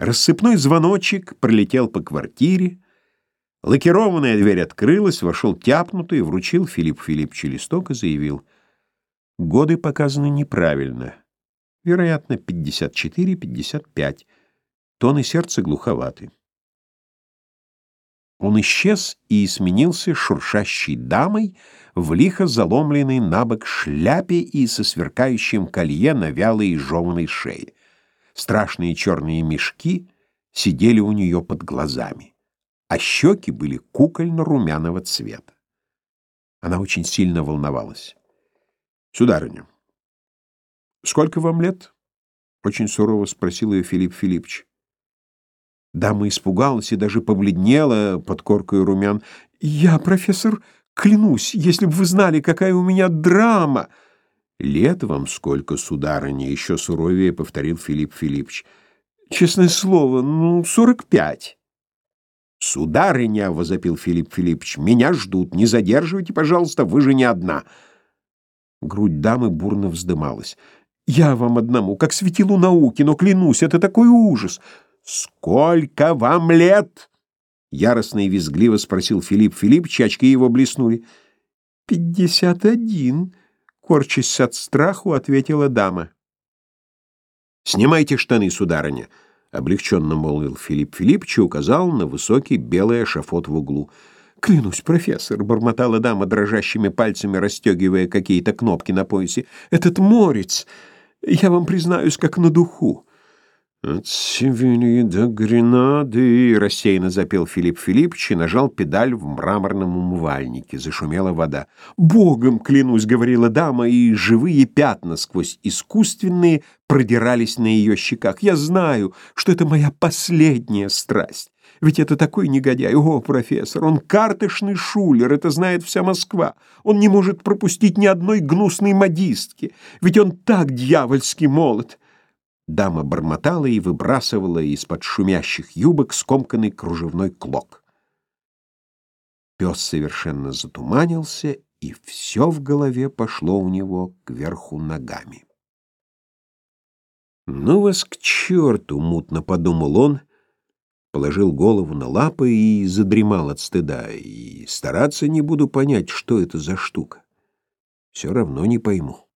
Рассыпной звоночек пролетел по квартире, лакированная дверь открылась, вошел тяпнутый, вручил Филипп Филипповичу листок и заявил. Годы показаны неправильно. Вероятно, 54-55. Тоны сердца глуховаты. Он исчез и сменился шуршащей дамой в лихо заломленной на бок шляпе и со сверкающим колье на вялой и жеванной шее. Страшные черные мешки сидели у нее под глазами, а щеки были кукольно-румяного цвета. Она очень сильно волновалась. «Сударыня, сколько вам лет?» — очень сурово спросил ее Филипп Филиппович. Дама испугалась и даже побледнела под коркой румян. «Я, профессор, клянусь, если бы вы знали, какая у меня драма!» «Лет вам сколько, сударыня?» — еще суровее повторил Филипп Филиппович. «Честное слово, ну, сорок пять». «Сударыня!» — возопил Филипп Филиппович. «Меня ждут. Не задерживайте, пожалуйста, вы же не одна». Грудь дамы бурно вздымалась. «Я вам одному, как светилу науки, но клянусь, это такой ужас!» «Сколько вам лет?» — яростно и визгливо спросил Филипп Филиппович, очки его блеснули. «Пятьдесят один», — корчась от страху, ответила дама. «Снимайте штаны, сударыня», — облегченно молвил Филипп Филиппович и указал на высокий белый эшафот в углу. «Клянусь, профессор», — бормотала дама дрожащими пальцами, расстегивая какие-то кнопки на поясе, — «этот морец, я вам признаюсь, как на духу». «От Севильи до Гренады», — рассеянно запел Филипп Филиппович и нажал педаль в мраморном умывальнике. Зашумела вода. «Богом клянусь», — говорила дама, и живые пятна сквозь искусственные продирались на ее щеках. «Я знаю, что это моя последняя страсть. Ведь это такой негодяй. О, профессор, он карточный шулер, это знает вся Москва. Он не может пропустить ни одной гнусной модистки. Ведь он так дьявольски молод». Дама бормотала и выбрасывала из-под шумящих юбок скомканный кружевной клок. Пес совершенно затуманился, и все в голове пошло у него кверху ногами. «Ну вас к черту!» — мутно подумал он, положил голову на лапы и задремал от стыда, и стараться не буду понять, что это за штука. Все равно не пойму.